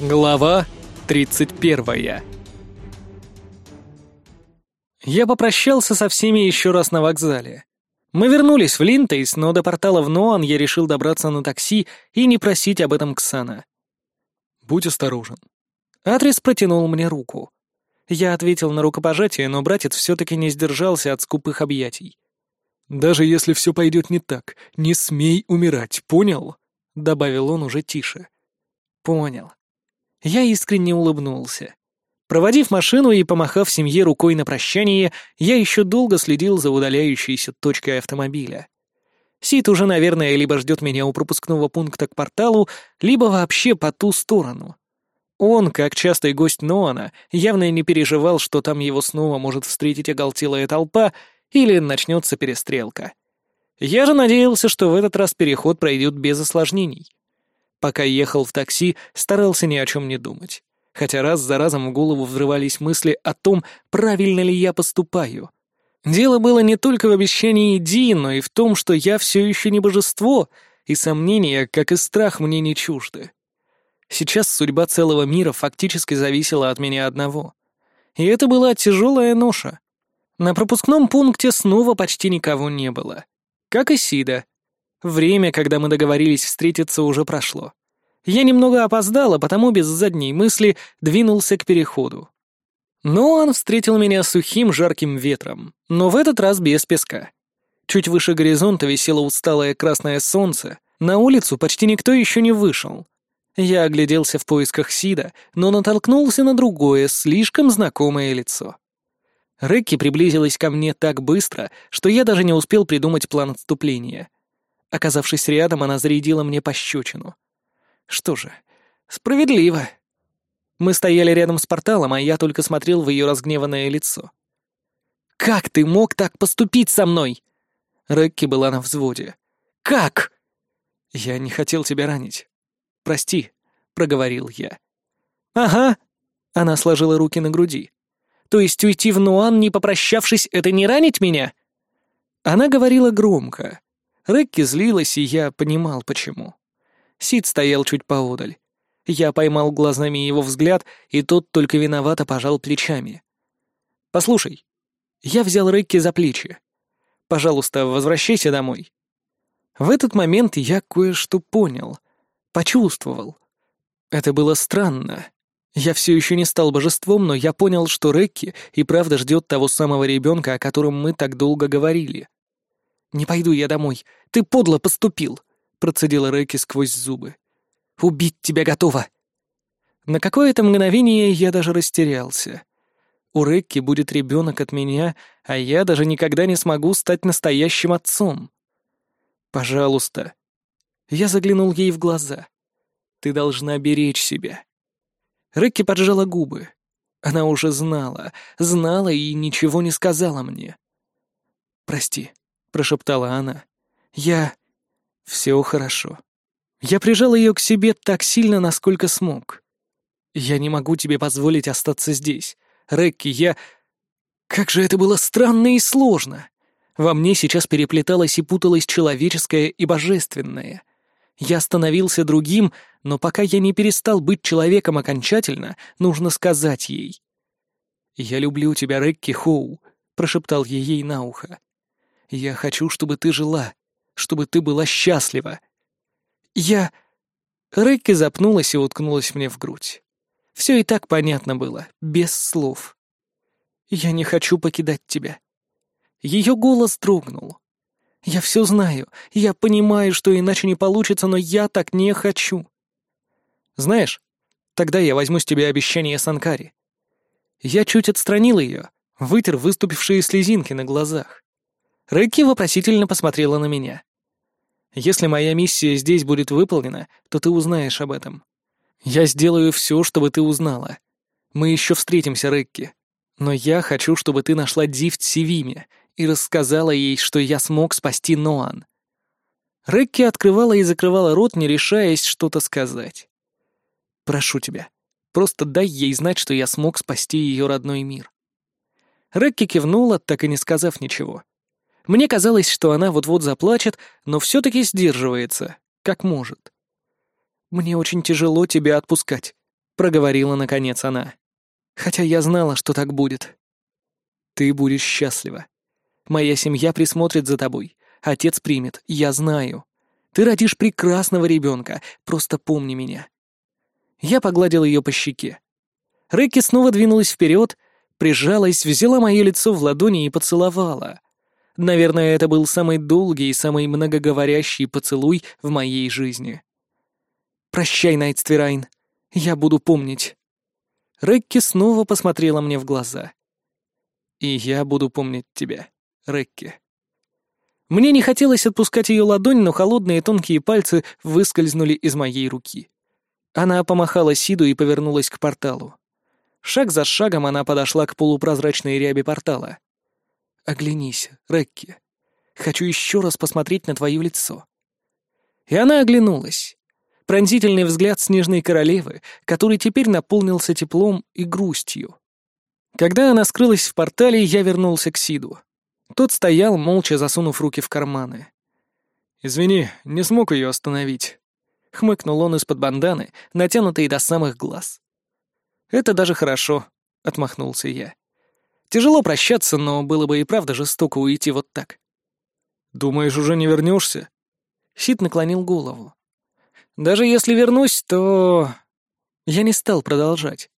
Глава 31 Я попрощался со всеми еще раз на вокзале. Мы вернулись в Линтейс, но до портала в Ноан я решил добраться на такси и не просить об этом Ксана. «Будь осторожен». Адрес протянул мне руку. Я ответил на рукопожатие, но братец все-таки не сдержался от скупых объятий. «Даже если все пойдет не так, не смей умирать, понял?» — добавил он уже тише. «Понял». Я искренне улыбнулся. Проводив машину и помахав семье рукой на прощание, я еще долго следил за удаляющейся точкой автомобиля. Сид уже, наверное, либо ждет меня у пропускного пункта к порталу, либо вообще по ту сторону. Он, как частый гость Ноана, явно не переживал, что там его снова может встретить оголтелая толпа или начнется перестрелка. Я же надеялся, что в этот раз переход пройдет без осложнений. Пока ехал в такси, старался ни о чем не думать. Хотя раз за разом в голову взрывались мысли о том, правильно ли я поступаю. Дело было не только в обещании Ди, но и в том, что я все еще не божество, и сомнения, как и страх, мне не чужды. Сейчас судьба целого мира фактически зависела от меня одного. И это была тяжелая ноша. На пропускном пункте снова почти никого не было. Как и Сида. Время, когда мы договорились встретиться, уже прошло. Я немного опоздал, а потому без задней мысли двинулся к переходу. Но он встретил меня сухим жарким ветром, но в этот раз без песка. Чуть выше горизонта висело усталое красное солнце, на улицу почти никто еще не вышел. Я огляделся в поисках Сида, но натолкнулся на другое, слишком знакомое лицо. Рекки приблизилась ко мне так быстро, что я даже не успел придумать план отступления — Оказавшись рядом, она зарядила мне пощечину. Что же, справедливо. Мы стояли рядом с порталом, а я только смотрел в ее разгневанное лицо. «Как ты мог так поступить со мной?» Рекки была на взводе. «Как?» «Я не хотел тебя ранить. Прости», — проговорил я. «Ага», — она сложила руки на груди. «То есть уйти в Нуан, не попрощавшись, это не ранить меня?» Она говорила громко, Рекки злилась, и я понимал, почему. Сид стоял чуть поодаль. Я поймал глазами его взгляд, и тот только виновато пожал плечами. «Послушай, я взял Рекки за плечи. Пожалуйста, возвращайся домой». В этот момент я кое-что понял, почувствовал. Это было странно. Я все еще не стал божеством, но я понял, что Рекки и правда ждет того самого ребенка, о котором мы так долго говорили. «Не пойду я домой. Ты подло поступил», — процедила Рэки сквозь зубы. «Убить тебя готова». На какое-то мгновение я даже растерялся. У Рэкки будет ребенок от меня, а я даже никогда не смогу стать настоящим отцом. «Пожалуйста». Я заглянул ей в глаза. «Ты должна беречь себя». Рэкки поджала губы. Она уже знала, знала и ничего не сказала мне. «Прости», — прошептала она. «Я... все хорошо». Я прижал ее к себе так сильно, насколько смог. «Я не могу тебе позволить остаться здесь. Рекки, я... Как же это было странно и сложно!» Во мне сейчас переплеталось и путалось человеческое и божественное. Я становился другим, но пока я не перестал быть человеком окончательно, нужно сказать ей. «Я люблю тебя, Рекки Хоу», — прошептал я ей на ухо. Я хочу, чтобы ты жила, чтобы ты была счастлива. Я...» Рэйки запнулась и уткнулась мне в грудь. Все и так понятно было, без слов. «Я не хочу покидать тебя». Ее голос дрогнул. «Я все знаю, я понимаю, что иначе не получится, но я так не хочу». «Знаешь, тогда я возьму с тебя обещание Санкари». Я чуть отстранил ее, вытер выступившие слезинки на глазах. Рэки вопросительно посмотрела на меня. «Если моя миссия здесь будет выполнена, то ты узнаешь об этом. Я сделаю все, чтобы ты узнала. Мы еще встретимся, Рэкки. Но я хочу, чтобы ты нашла Дифт Сивиме и рассказала ей, что я смог спасти Ноан». Рэкки открывала и закрывала рот, не решаясь что-то сказать. «Прошу тебя, просто дай ей знать, что я смог спасти ее родной мир». Рэкки кивнула, так и не сказав ничего. Мне казалось, что она вот-вот заплачет, но все-таки сдерживается, как может. «Мне очень тяжело тебя отпускать», — проговорила наконец она. «Хотя я знала, что так будет. Ты будешь счастлива. Моя семья присмотрит за тобой. Отец примет, я знаю. Ты родишь прекрасного ребенка, просто помни меня». Я погладил ее по щеке. Рэкки снова двинулась вперед, прижалась, взяла мое лицо в ладони и поцеловала. Наверное, это был самый долгий и самый многоговорящий поцелуй в моей жизни. «Прощай, Найтстверайн. Я буду помнить». Рэкки снова посмотрела мне в глаза. «И я буду помнить тебя, Рэкки». Мне не хотелось отпускать ее ладонь, но холодные тонкие пальцы выскользнули из моей руки. Она помахала Сиду и повернулась к порталу. Шаг за шагом она подошла к полупрозрачной рябе портала. «Оглянись, Рекки. Хочу еще раз посмотреть на твое лицо». И она оглянулась. Пронзительный взгляд снежной королевы, который теперь наполнился теплом и грустью. Когда она скрылась в портале, я вернулся к Сиду. Тот стоял, молча засунув руки в карманы. «Извини, не смог ее остановить», — хмыкнул он из-под банданы, натянутой до самых глаз. «Это даже хорошо», — отмахнулся я. «Тяжело прощаться, но было бы и правда жестоко уйти вот так». «Думаешь, уже не вернешься? Щит наклонил голову. «Даже если вернусь, то...» Я не стал продолжать.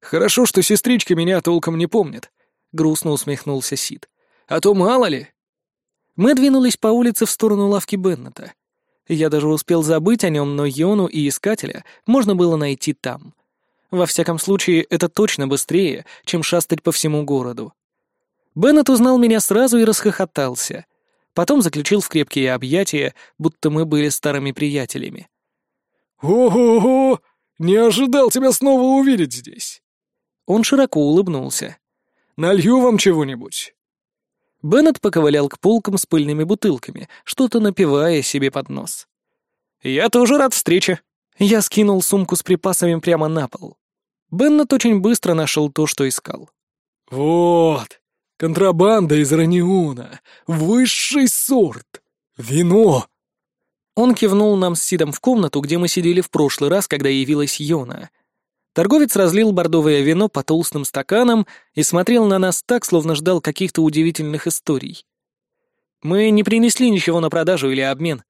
«Хорошо, что сестричка меня толком не помнит», — грустно усмехнулся Сид. «А то мало ли». Мы двинулись по улице в сторону лавки Беннета. Я даже успел забыть о нем, но Йону и Искателя можно было найти там. Во всяком случае, это точно быстрее, чем шастать по всему городу. Беннет узнал меня сразу и расхохотался. Потом заключил в крепкие объятия, будто мы были старыми приятелями. «Ого-го! Не ожидал тебя снова увидеть здесь!» Он широко улыбнулся. «Налью вам чего-нибудь?» Беннет поковылял к полкам с пыльными бутылками, что-то напивая себе под нос. «Я тоже рад встрече». Я скинул сумку с припасами прямо на пол. Беннет очень быстро нашел то, что искал. «Вот, контрабанда из Раниуна, высший сорт, вино!» Он кивнул нам с Сидом в комнату, где мы сидели в прошлый раз, когда явилась Йона — Торговец разлил бордовое вино по толстым стаканам и смотрел на нас так, словно ждал каких-то удивительных историй. Мы не принесли ничего на продажу или обмен.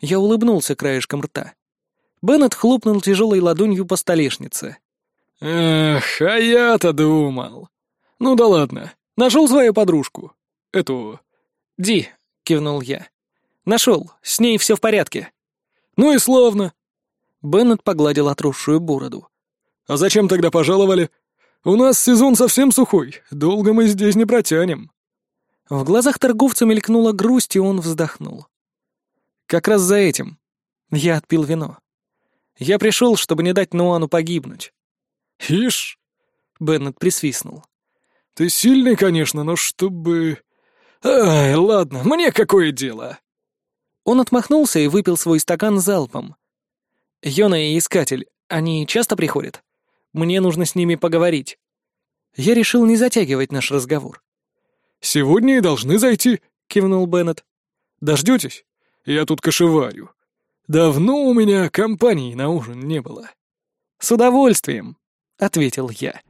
Я улыбнулся краешком рта. Беннет хлопнул тяжелой ладонью по столешнице. «Эх, а я-то думал. Ну да ладно, нашел свою подружку. Эту...» «Ди», — кивнул я. «Нашел, с ней все в порядке». «Ну и славно». Беннет погладил отросшую бороду. «А зачем тогда пожаловали? У нас сезон совсем сухой, долго мы здесь не протянем». В глазах торговца мелькнула грусть, и он вздохнул. «Как раз за этим. Я отпил вино. Я пришел, чтобы не дать Нуану погибнуть». «Ишь!» — Беннет присвистнул. «Ты сильный, конечно, но чтобы...» «Ай, ладно, мне какое дело?» Он отмахнулся и выпил свой стакан залпом. «Йона и Искатель, они часто приходят?» Мне нужно с ними поговорить. Я решил не затягивать наш разговор. «Сегодня и должны зайти», — кивнул Беннет. «Дождетесь? Я тут кошеварю. Давно у меня компании на ужин не было». «С удовольствием», — ответил я.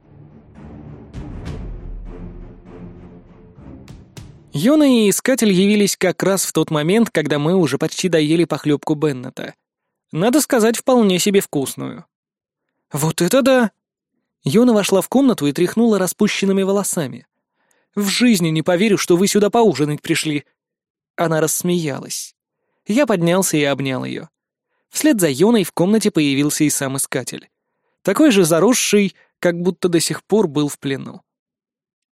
Йона и Искатель явились как раз в тот момент, когда мы уже почти доели похлебку Беннета. Надо сказать, вполне себе вкусную. «Вот это да!» Йона вошла в комнату и тряхнула распущенными волосами. «В жизни не поверю, что вы сюда поужинать пришли!» Она рассмеялась. Я поднялся и обнял ее. Вслед за Йоной в комнате появился и сам искатель. Такой же заросший, как будто до сих пор был в плену.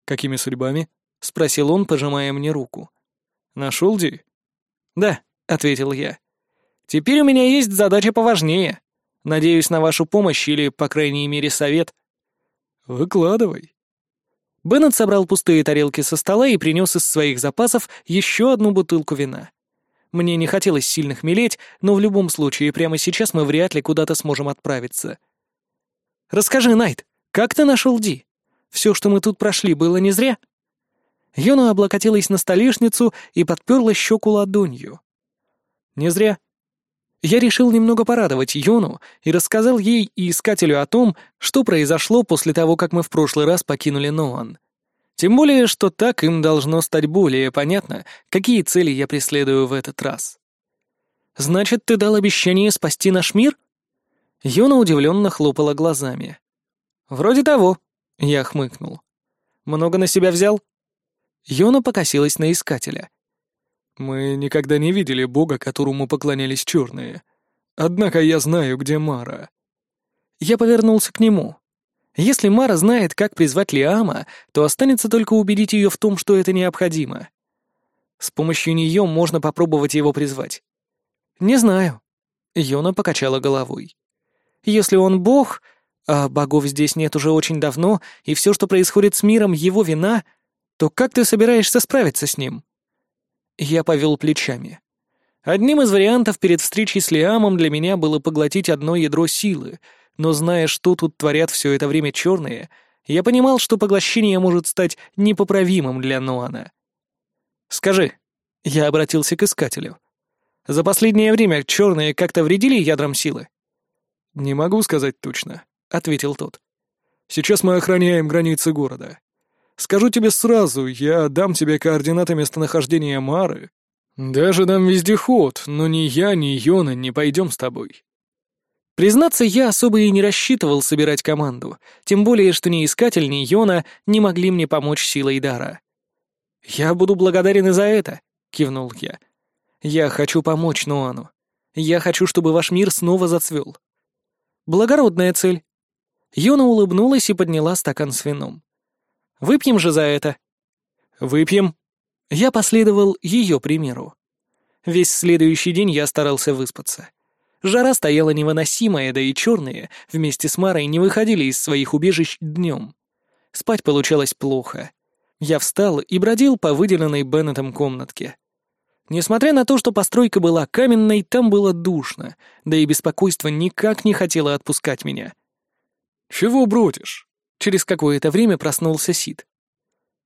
«Какими судьбами?» — спросил он, пожимая мне руку. «Нашел Ди?» «Да», — ответил я. «Теперь у меня есть задача поважнее. Надеюсь на вашу помощь или, по крайней мере, совет». «Выкладывай». Беннет собрал пустые тарелки со стола и принес из своих запасов еще одну бутылку вина. Мне не хотелось сильно хмелеть, но в любом случае прямо сейчас мы вряд ли куда-то сможем отправиться. «Расскажи, Найт, как ты нашел Ди? Все, что мы тут прошли, было не зря?» Йона облокотилась на столешницу и подперла щеку ладонью. «Не зря. Я решил немного порадовать Йону и рассказал ей и Искателю о том, что произошло после того, как мы в прошлый раз покинули Ноан. Тем более, что так им должно стать более понятно, какие цели я преследую в этот раз. «Значит, ты дал обещание спасти наш мир?» Йона удивленно хлопала глазами. «Вроде того», — я хмыкнул. «Много на себя взял?» Йона покосилась на Искателя. Мы никогда не видели бога, которому поклонялись черные. Однако я знаю, где Мара. Я повернулся к нему. Если Мара знает, как призвать Лиама, то останется только убедить ее в том, что это необходимо. С помощью нее можно попробовать его призвать. Не знаю. Йона покачала головой. Если он бог, а богов здесь нет уже очень давно, и все, что происходит с миром, его вина, то как ты собираешься справиться с ним? Я повел плечами. Одним из вариантов перед встречей с Лиамом для меня было поглотить одно ядро силы, но зная, что тут творят все это время черные, я понимал, что поглощение может стать непоправимым для Нуана. «Скажи», — я обратился к Искателю, — «за последнее время черные как-то вредили ядрам силы?» «Не могу сказать точно», — ответил тот. «Сейчас мы охраняем границы города. Скажу тебе сразу, я дам тебе координаты местонахождения Мары. Даже дам вездеход, но ни я, ни Йона не пойдем с тобой». Признаться, я особо и не рассчитывал собирать команду, тем более, что ни Искатель, ни Йона не могли мне помочь силой дара. «Я буду благодарен и за это», — кивнул я. «Я хочу помочь Нуану. Я хочу, чтобы ваш мир снова зацвел». «Благородная цель». Йона улыбнулась и подняла стакан с вином. Выпьем же за это». «Выпьем». Я последовал ее примеру. Весь следующий день я старался выспаться. Жара стояла невыносимая, да и черные вместе с Марой не выходили из своих убежищ днем. Спать получалось плохо. Я встал и бродил по выделенной Беннетом комнатке. Несмотря на то, что постройка была каменной, там было душно, да и беспокойство никак не хотело отпускать меня. «Чего бродишь?» Через какое-то время проснулся Сид.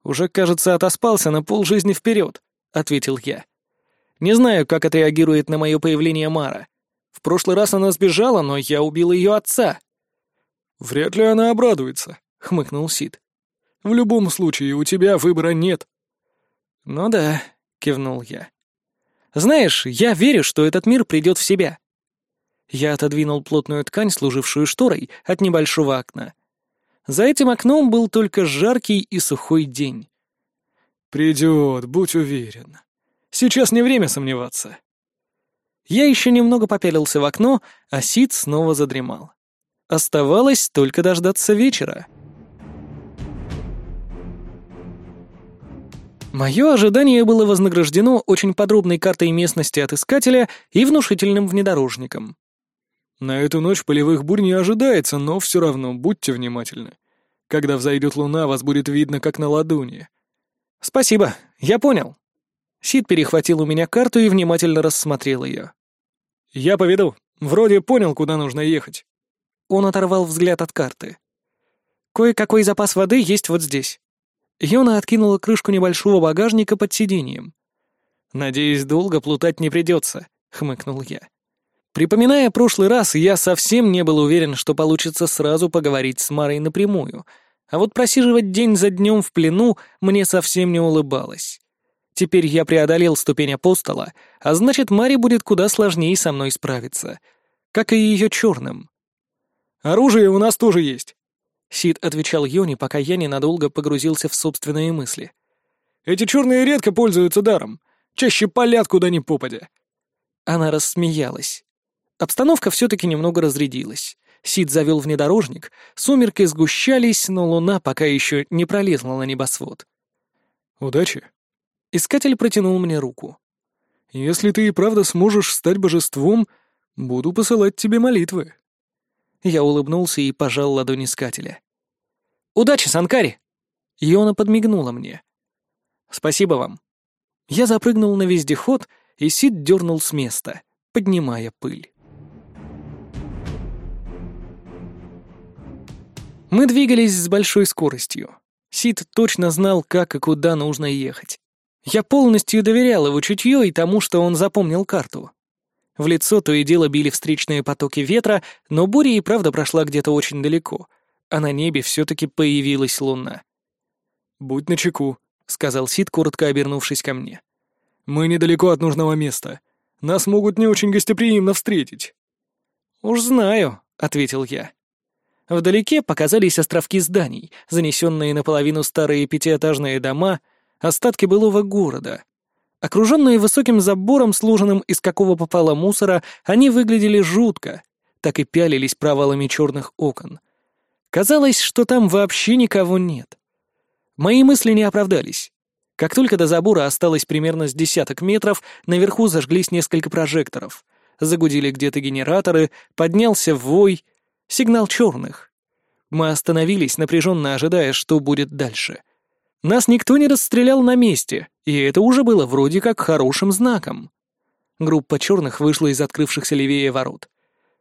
«Уже, кажется, отоспался на полжизни вперед», — ответил я. «Не знаю, как отреагирует на мое появление Мара. В прошлый раз она сбежала, но я убил ее отца». «Вряд ли она обрадуется», — хмыкнул Сид. «В любом случае, у тебя выбора нет». «Ну да», — кивнул я. «Знаешь, я верю, что этот мир придет в себя». Я отодвинул плотную ткань, служившую шторой, от небольшого окна, за этим окном был только жаркий и сухой день. «Придет, будь уверен. Сейчас не время сомневаться». Я еще немного попялился в окно, а Сид снова задремал. Оставалось только дождаться вечера. Мое ожидание было вознаграждено очень подробной картой местности от Искателя и внушительным внедорожником. На эту ночь полевых бурь не ожидается, но все равно будьте внимательны. Когда взойдет луна, вас будет видно, как на ладони. Спасибо, я понял. Сид перехватил у меня карту и внимательно рассмотрел ее. Я поведу. Вроде понял, куда нужно ехать. Он оторвал взгляд от карты. Кое-какой запас воды есть вот здесь. Йона откинула крышку небольшого багажника под сиденьем. «Надеюсь, долго плутать не придется», — хмыкнул я. Припоминая прошлый раз, я совсем не был уверен, что получится сразу поговорить с Марой напрямую, а вот просиживать день за днем в плену мне совсем не улыбалось. Теперь я преодолел ступень апостола, а значит, Маре будет куда сложнее со мной справиться, как и ее черным. «Оружие у нас тоже есть», — Сид отвечал Йони, пока я ненадолго погрузился в собственные мысли. «Эти черные редко пользуются даром, чаще палят куда ни попадя». Она рассмеялась. Обстановка все-таки немного разрядилась. Сид завел внедорожник, сумерки сгущались, но луна пока еще не пролезла на небосвод. «Удачи!» Искатель протянул мне руку. «Если ты и правда сможешь стать божеством, буду посылать тебе молитвы». Я улыбнулся и пожал ладонь Искателя. «Удачи, Санкари!» Йона подмигнула мне. «Спасибо вам». Я запрыгнул на вездеход, и Сид дернул с места, поднимая пыль. Мы двигались с большой скоростью. Сид точно знал, как и куда нужно ехать. Я полностью доверял его чутью и тому, что он запомнил карту. В лицо то и дело били встречные потоки ветра, но буря и правда прошла где-то очень далеко, а на небе все-таки появилась луна. «Будь начеку», — сказал Сид, коротко обернувшись ко мне. «Мы недалеко от нужного места. Нас могут не очень гостеприимно встретить». «Уж знаю», — ответил я. Вдалеке показались островки зданий, занесенные наполовину старые пятиэтажные дома, остатки былого города. Окруженные высоким забором, сложенным из какого попало мусора, они выглядели жутко, так и пялились провалами черных окон. Казалось, что там вообще никого нет. Мои мысли не оправдались. Как только до забора осталось примерно с десяток метров, наверху зажглись несколько прожекторов. Загудели где-то генераторы, поднялся вой, сигнал черных. Мы остановились, напряженно ожидая, что будет дальше — нас никто не расстрелял на месте, и это уже было вроде как хорошим знаком. Группа черных вышла из открывшихся левее ворот.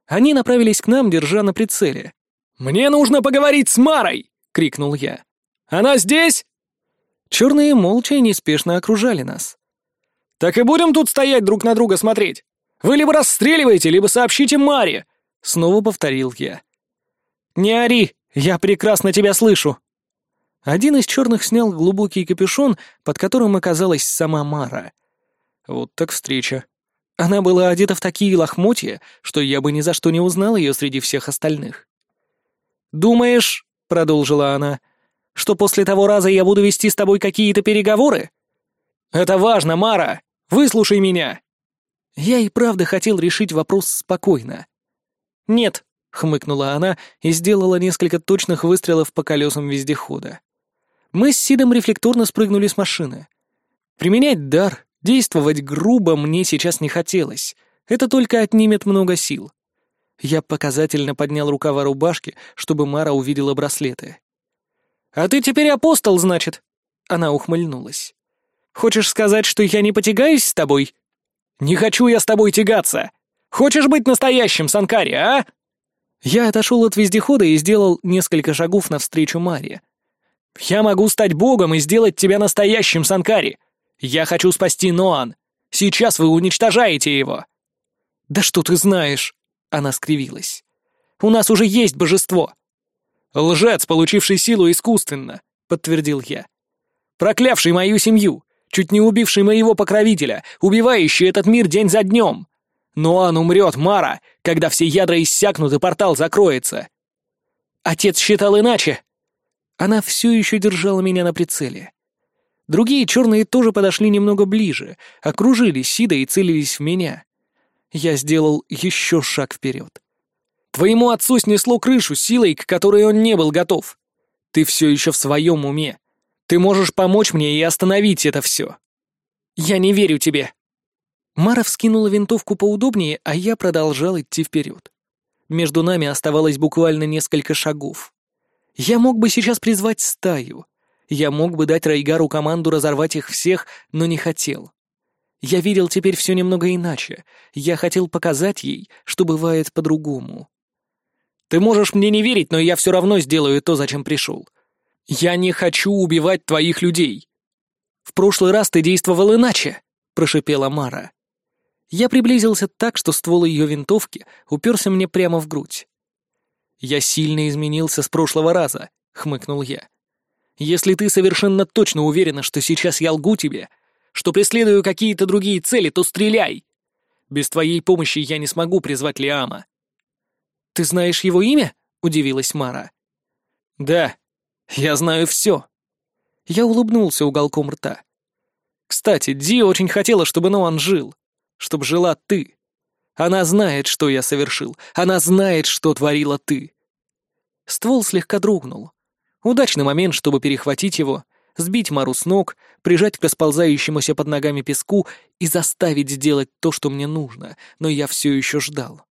Они направились к нам, держа на прицеле. «Мне нужно поговорить с Марой!» — крикнул я. «Она здесь?» Черные молча и неспешно окружали нас. «Так и будем тут стоять друг на друга смотреть? Вы либо расстреливаете, либо сообщите Маре!» — снова повторил я. «Не ори, я прекрасно тебя слышу!» Один из черных снял глубокий капюшон, под которым оказалась сама Мара. Вот так встреча. Она была одета в такие лохмотья, что я бы ни за что не узнал ее среди всех остальных. «Думаешь, — продолжила она, — что после того раза я буду вести с тобой какие-то переговоры? Это важно, Мара! Выслушай меня!» Я и правда хотел решить вопрос спокойно. «Нет», — хмыкнула она и сделала несколько точных выстрелов по колесам вездехода. Мы с Сидом рефлекторно спрыгнули с машины. Применять дар, действовать грубо мне сейчас не хотелось. Это только отнимет много сил. Я показательно поднял рукава рубашки, чтобы Мара увидела браслеты. «А ты теперь апостол, значит?» Она ухмыльнулась. «Хочешь сказать, что я не потягаюсь с тобой?» «Не хочу я с тобой тягаться! Хочешь быть настоящим, Санкари, а?» Я отошел от вездехода и сделал несколько шагов навстречу Маре. Я могу стать богом и сделать тебя настоящим, Санкари. Я хочу спасти Ноан. Сейчас вы уничтожаете его». «Да что ты знаешь?» — она скривилась. «У нас уже есть божество». «Лжец, получивший силу искусственно», — подтвердил я. «Проклявший мою семью, чуть не убивший моего покровителя, убивающий этот мир день за днем. Ноан умрет, Мара, когда все ядра иссякнут и портал закроется». «Отец считал иначе», она все еще держала меня на прицеле. Другие черные тоже подошли немного ближе, окружили Сида и целились в меня. Я сделал еще шаг вперед. Твоему отцу снесло крышу силой, к которой он не был готов. Ты все еще в своем уме. Ты можешь помочь мне и остановить это все. Я не верю тебе. Мара вскинула винтовку поудобнее, а я продолжал идти вперед. Между нами оставалось буквально несколько шагов. Я мог бы сейчас призвать стаю. Я мог бы дать Райгару команду разорвать их всех, но не хотел. Я видел теперь все немного иначе. Я хотел показать ей, что бывает по-другому. Ты можешь мне не верить, но я все равно сделаю то, зачем пришел. Я не хочу убивать твоих людей. В прошлый раз ты действовал иначе, прошипела Мара. Я приблизился так, что ствол ее винтовки уперся мне прямо в грудь. «Я сильно изменился с прошлого раза», — хмыкнул я. «Если ты совершенно точно уверена, что сейчас я лгу тебе, что преследую какие-то другие цели, то стреляй! Без твоей помощи я не смогу призвать Лиама». «Ты знаешь его имя?» — удивилась Мара. «Да, я знаю все». Я улыбнулся уголком рта. «Кстати, Ди очень хотела, чтобы Ноан жил, чтобы жила ты. Она знает, что я совершил. Она знает, что творила ты. Ствол слегка дрогнул. Удачный момент, чтобы перехватить его, сбить Мару с ног, прижать к расползающемуся под ногами песку и заставить сделать то, что мне нужно, но я все еще ждал.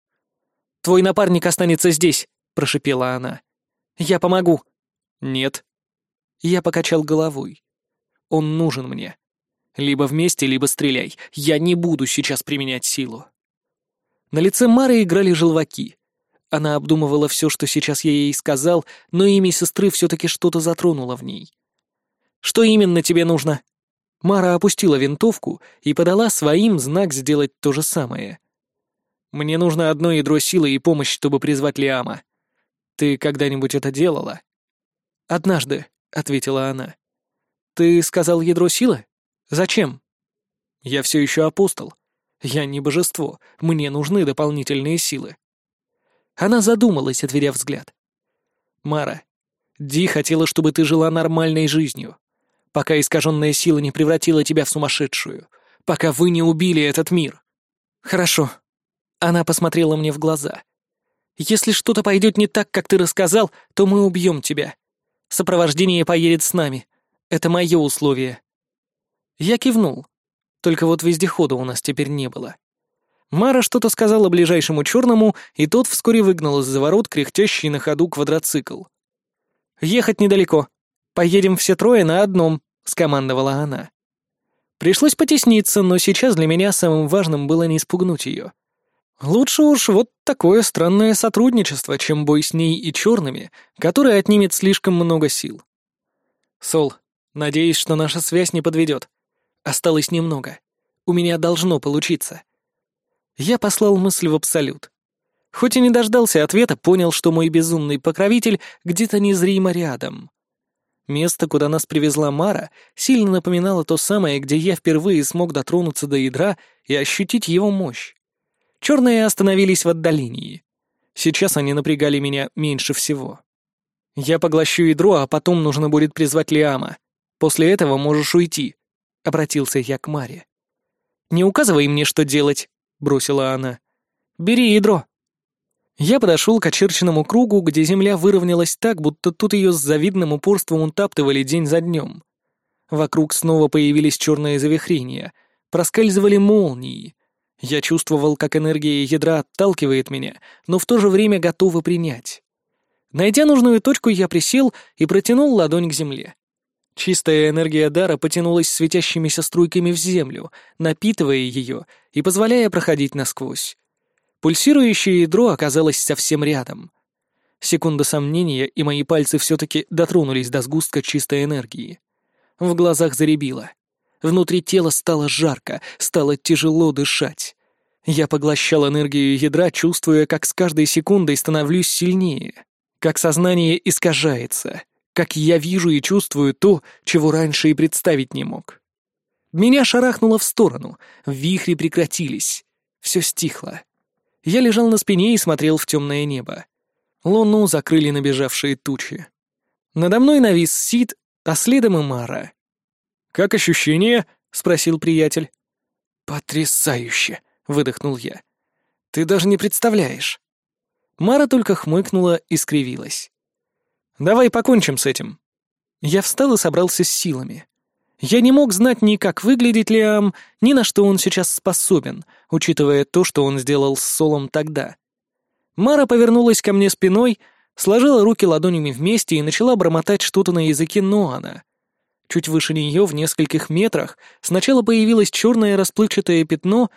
«Твой напарник останется здесь», — прошипела она. «Я помогу». «Нет». Я покачал головой. «Он нужен мне. Либо вместе, либо стреляй. Я не буду сейчас применять силу». На лице Мары играли желваки. Она обдумывала все, что сейчас я ей сказал, но имя сестры все-таки что-то затронуло в ней. «Что именно тебе нужно?» Мара опустила винтовку и подала своим знак сделать то же самое. Мне нужно одно ядро силы и помощь, чтобы призвать Лиама. Ты когда-нибудь это делала?» «Однажды», — ответила она. «Ты сказал ядро силы? Зачем?» «Я все еще апостол. Я не божество. Мне нужны дополнительные силы». Она задумалась, отверя взгляд. «Мара, Ди хотела, чтобы ты жила нормальной жизнью, пока искаженная сила не превратила тебя в сумасшедшую, пока вы не убили этот мир». «Хорошо». Она посмотрела мне в глаза. «Если что-то пойдет не так, как ты рассказал, то мы убьем тебя. Сопровождение поедет с нами. Это мое условие». Я кивнул. Только вот вездехода у нас теперь не было. Мара что-то сказала ближайшему черному, и тот вскоре выгнал из-за ворот кряхтящий на ходу квадроцикл. «Ехать недалеко. Поедем все трое на одном», — скомандовала она. Пришлось потесниться, но сейчас для меня самым важным было не спугнуть ее. Лучше уж вот такое странное сотрудничество, чем бой с ней и черными, которое отнимет слишком много сил. Сол, надеюсь, что наша связь не подведет. Осталось немного. У меня должно получиться. Я послал мысль в абсолют. Хоть и не дождался ответа, понял, что мой безумный покровитель где-то незримо рядом. Место, куда нас привезла Мара, сильно напоминало то самое, где я впервые смог дотронуться до ядра и ощутить его мощь. Черные остановились в отдалении. Сейчас они напрягали меня меньше всего. Я поглощу ядро, а потом нужно будет призвать Лиама. После этого можешь уйти, — обратился я к Маре. «Не указывай мне, что делать», — бросила она. «Бери ядро». Я подошел к очерченному кругу, где земля выровнялась так, будто тут ее с завидным упорством утаптывали день за днем. Вокруг снова появились черные завихрения, проскальзывали молнии. Я чувствовал, как энергия ядра отталкивает меня, но в то же время готова принять. Найдя нужную точку, я присел и протянул ладонь к земле. Чистая энергия дара потянулась светящимися струйками в землю, напитывая ее и позволяя проходить насквозь. Пульсирующее ядро оказалось совсем рядом. Секунда сомнения, и мои пальцы все-таки дотронулись до сгустка чистой энергии. В глазах заребило. Внутри тела стало жарко, стало тяжело дышать. Я поглощал энергию ядра, чувствуя, как с каждой секундой становлюсь сильнее, как сознание искажается — как я вижу и чувствую то, чего раньше и представить не мог. Меня шарахнуло в сторону, вихри прекратились, все стихло. Я лежал на спине и смотрел в темное небо. Луну закрыли набежавшие тучи. Надо мной навис Сид, а следом и Мара. «Как ощущение?» — спросил приятель. «Потрясающе!» — выдохнул я. «Ты даже не представляешь!» Мара только хмыкнула и скривилась. Давай покончим с этим». Я встал и собрался с силами. Я не мог знать ни как выглядит Лиам, ни на что он сейчас способен, учитывая то, что он сделал с Солом тогда. Мара повернулась ко мне спиной, сложила руки ладонями вместе и начала бормотать что-то на языке Ноана. Чуть выше нее, в нескольких метрах, сначала появилось черное расплывчатое пятно,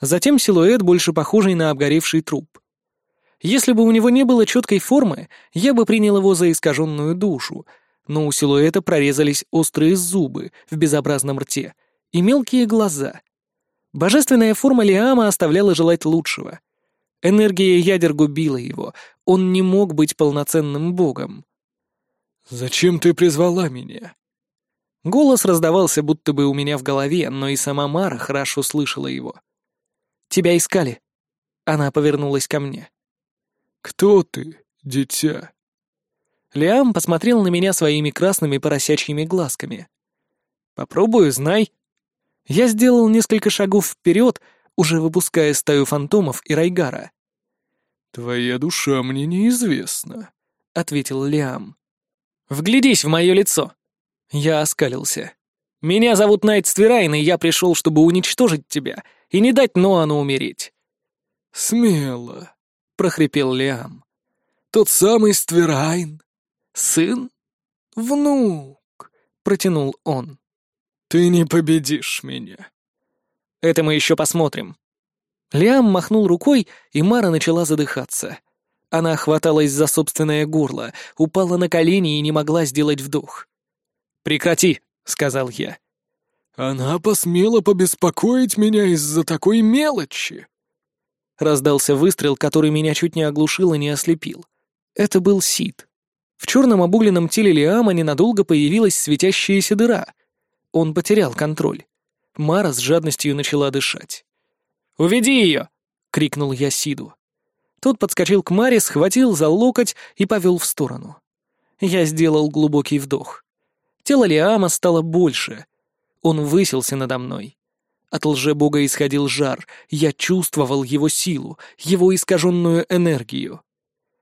затем силуэт, больше похожий на обгоревший труп. Если бы у него не было четкой формы, я бы принял его за искаженную душу, но у силуэта прорезались острые зубы в безобразном рте и мелкие глаза. Божественная форма Лиама оставляла желать лучшего. Энергия ядер губила его, он не мог быть полноценным богом. «Зачем ты призвала меня?» Голос раздавался будто бы у меня в голове, но и сама Мара хорошо слышала его. «Тебя искали». Она повернулась ко мне. «Кто ты, дитя?» Лиам посмотрел на меня своими красными поросячьими глазками. «Попробую, знай». Я сделал несколько шагов вперед, уже выпуская стаю фантомов и Райгара. «Твоя душа мне неизвестна», — ответил Лиам. «Вглядись в мое лицо!» Я оскалился. «Меня зовут Найт Ствирайн, и я пришел, чтобы уничтожить тебя и не дать Ноану умереть». «Смело», — прохрипел Лиам. «Тот самый Стверайн? Сын? Внук?» — протянул он. «Ты не победишь меня». «Это мы еще посмотрим». Лиам махнул рукой, и Мара начала задыхаться. Она хваталась за собственное горло, упала на колени и не могла сделать вдох. «Прекрати», — сказал я. «Она посмела побеспокоить меня из-за такой мелочи», Раздался выстрел, который меня чуть не оглушил и не ослепил. Это был Сид. В черном обугленном теле Лиама ненадолго появилась светящаяся дыра. Он потерял контроль. Мара с жадностью начала дышать. «Уведи ее!» — крикнул я Сиду. Тот подскочил к Маре, схватил за локоть и повел в сторону. Я сделал глубокий вдох. Тело Лиама стало больше. Он высился надо мной. От лжебога исходил жар, я чувствовал его силу, его искаженную энергию.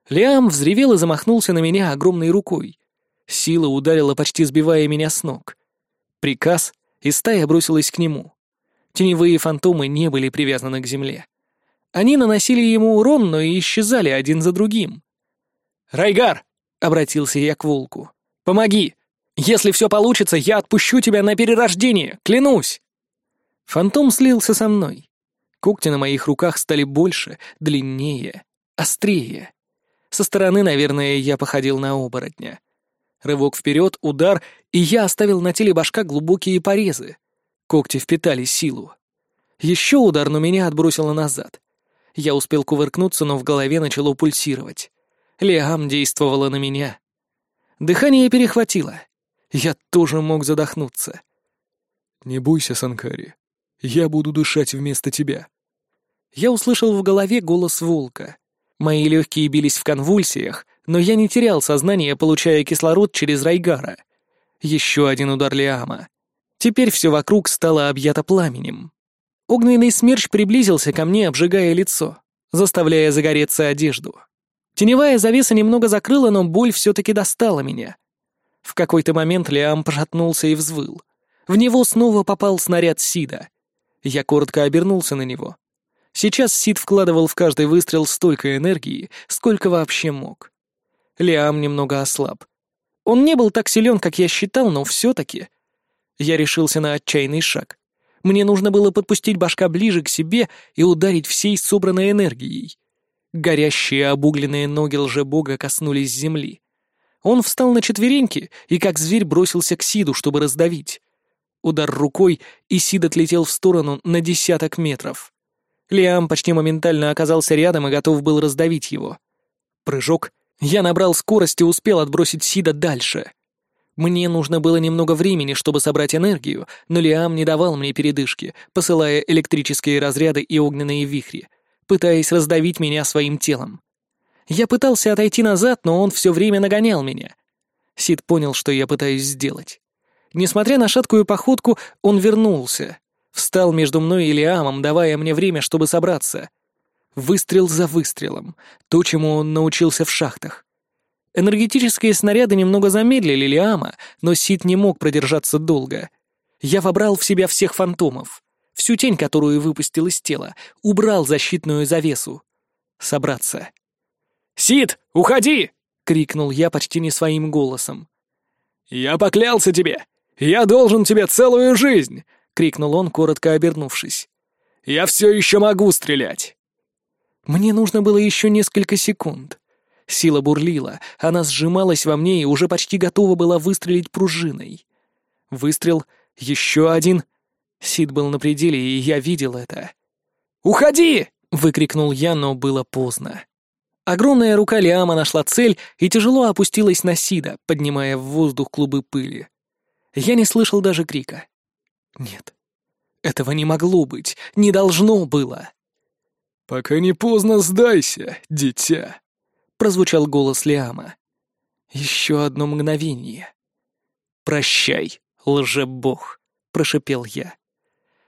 Лиам взревел и замахнулся на меня огромной рукой. Сила ударила, почти сбивая меня с ног. Приказ, и стая бросилась к нему. Теневые фантомы не были привязаны к земле. Они наносили ему урон, но и исчезали один за другим. «Райгар!» — обратился я к волку. «Помоги! Если все получится, я отпущу тебя на перерождение, клянусь!» Фантом слился со мной. Когти на моих руках стали больше, длиннее, острее. Со стороны, наверное, я походил на оборотня. Рывок вперед, удар, и я оставил на теле башка глубокие порезы. Когти впитали силу. Еще удар, но меня отбросило назад. Я успел кувыркнуться, но в голове начало пульсировать. Лиам действовала на меня. Дыхание перехватило. Я тоже мог задохнуться. «Не бойся, Санкари. Я буду дышать вместо тебя». Я услышал в голове голос волка. Мои легкие бились в конвульсиях, но я не терял сознание, получая кислород через Райгара. Еще один удар Лиама. Теперь все вокруг стало объято пламенем. Огненный смерч приблизился ко мне, обжигая лицо, заставляя загореться одежду. Теневая завеса немного закрыла, но боль все-таки достала меня. В какой-то момент Лиам пошатнулся и взвыл. В него снова попал снаряд Сида. Я коротко обернулся на него. Сейчас Сид вкладывал в каждый выстрел столько энергии, сколько вообще мог. Лиам немного ослаб. Он не был так силен, как я считал, но все-таки... Я решился на отчаянный шаг. Мне нужно было подпустить башка ближе к себе и ударить всей собранной энергией. Горящие обугленные ноги лжебога коснулись земли. Он встал на четвереньки и как зверь бросился к Сиду, чтобы раздавить. Удар рукой, и Сид отлетел в сторону на десяток метров. Лиам почти моментально оказался рядом и готов был раздавить его. Прыжок. Я набрал скорость и успел отбросить Сида дальше. Мне нужно было немного времени, чтобы собрать энергию, но Лиам не давал мне передышки, посылая электрические разряды и огненные вихри, пытаясь раздавить меня своим телом. Я пытался отойти назад, но он все время нагонял меня. Сид понял, что я пытаюсь сделать. Несмотря на шаткую походку, он вернулся. Встал между мной и Лиамом, давая мне время, чтобы собраться. Выстрел за выстрелом. То, чему он научился в шахтах. Энергетические снаряды немного замедлили Лиама, но Сид не мог продержаться долго. Я вобрал в себя всех фантомов. Всю тень, которую выпустил из тела, убрал защитную завесу. Собраться. «Сид, уходи!» — крикнул я почти не своим голосом. «Я поклялся тебе! Я должен тебе целую жизнь!» — крикнул он, коротко обернувшись. «Я все еще могу стрелять!» Мне нужно было еще несколько секунд. Сила бурлила, она сжималась во мне и уже почти готова была выстрелить пружиной. Выстрел, еще один. Сид был на пределе, и я видел это. «Уходи!» — выкрикнул я, но было поздно. Огромная рука Лиама нашла цель и тяжело опустилась на Сида, поднимая в воздух клубы пыли. Я не слышал даже крика. Нет, этого не могло быть, не должно было. «Пока не поздно, сдайся, дитя», — прозвучал голос Лиама. Еще одно мгновение. «Прощай, лжебог», — прошепел я.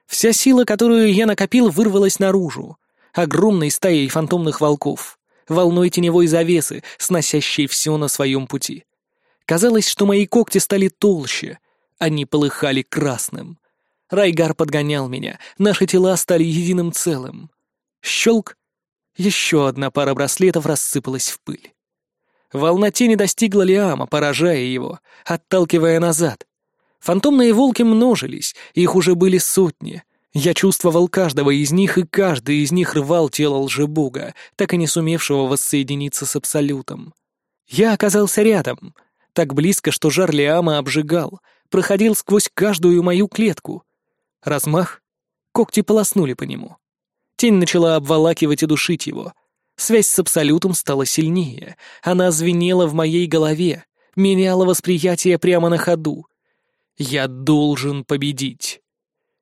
Вся сила, которую я накопил, вырвалась наружу, огромной стаей фантомных волков волной теневой завесы, сносящей все на своем пути. Казалось, что мои когти стали толще, они полыхали красным. Райгар подгонял меня, наши тела стали единым целым. Щелк! Еще одна пара браслетов рассыпалась в пыль. Волна тени достигла Лиама, поражая его, отталкивая назад. Фантомные волки множились, их уже были сотни — я чувствовал каждого из них, и каждый из них рвал тело лжебога, так и не сумевшего воссоединиться с Абсолютом. Я оказался рядом, так близко, что жар Лиама обжигал, проходил сквозь каждую мою клетку. Размах, когти полоснули по нему. Тень начала обволакивать и душить его. Связь с Абсолютом стала сильнее. Она звенела в моей голове, меняла восприятие прямо на ходу. Я должен победить.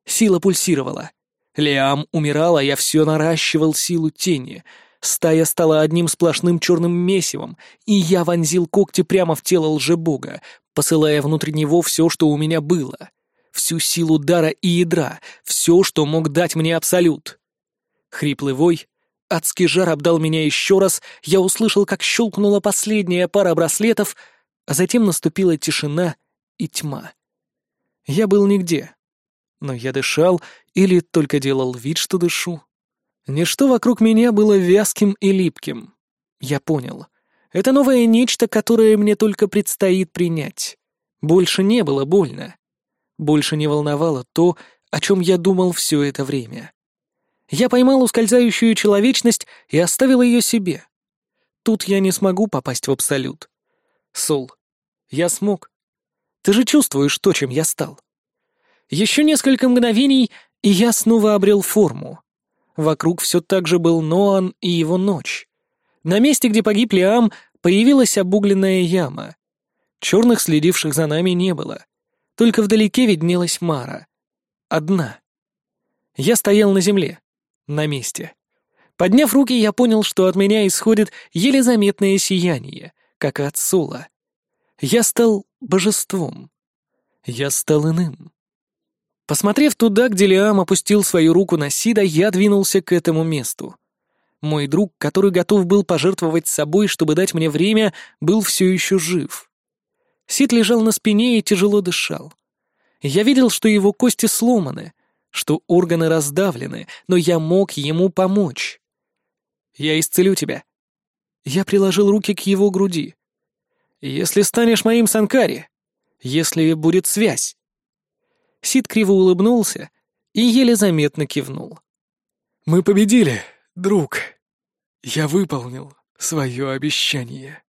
Сила пульсировала. Лиам умирала, я все наращивал силу тени. Стая стала одним сплошным черным месивом, и я вонзил когти прямо в тело лжебога, посылая внутрь него все, что у меня было. Всю силу дара и ядра, все, что мог дать мне Абсолют. Хриплый вой, адский жар обдал меня еще раз, я услышал, как щелкнула последняя пара браслетов, а затем наступила тишина и тьма. Я был нигде. Но я дышал или только делал вид, что дышу. Ничто вокруг меня было вязким и липким. Я понял. Это новое нечто, которое мне только предстоит принять. Больше не было больно. Больше не волновало то, о чем я думал все это время. Я поймал ускользающую человечность и оставил ее себе. Тут я не смогу попасть в абсолют. Сол, я смог. Ты же чувствуешь то, чем я стал. Еще несколько мгновений, и я снова обрел форму. Вокруг все так же был Ноан и его ночь. На месте, где погиб Лиам, появилась обугленная яма. Черных, следивших за нами, не было. Только вдалеке виднелась Мара. Одна. Я стоял на земле. На месте. Подняв руки, я понял, что от меня исходит еле заметное сияние, как от Сула. Я стал божеством. Я стал иным. Посмотрев туда, где Лиам опустил свою руку на Сида, я двинулся к этому месту. Мой друг, который готов был пожертвовать собой, чтобы дать мне время, был все еще жив. Сид лежал на спине и тяжело дышал. Я видел, что его кости сломаны, что органы раздавлены, но я мог ему помочь. «Я исцелю тебя». Я приложил руки к его груди. «Если станешь моим Санкари, если будет связь». Сид криво улыбнулся и еле заметно кивнул. «Мы победили, друг. Я выполнил свое обещание».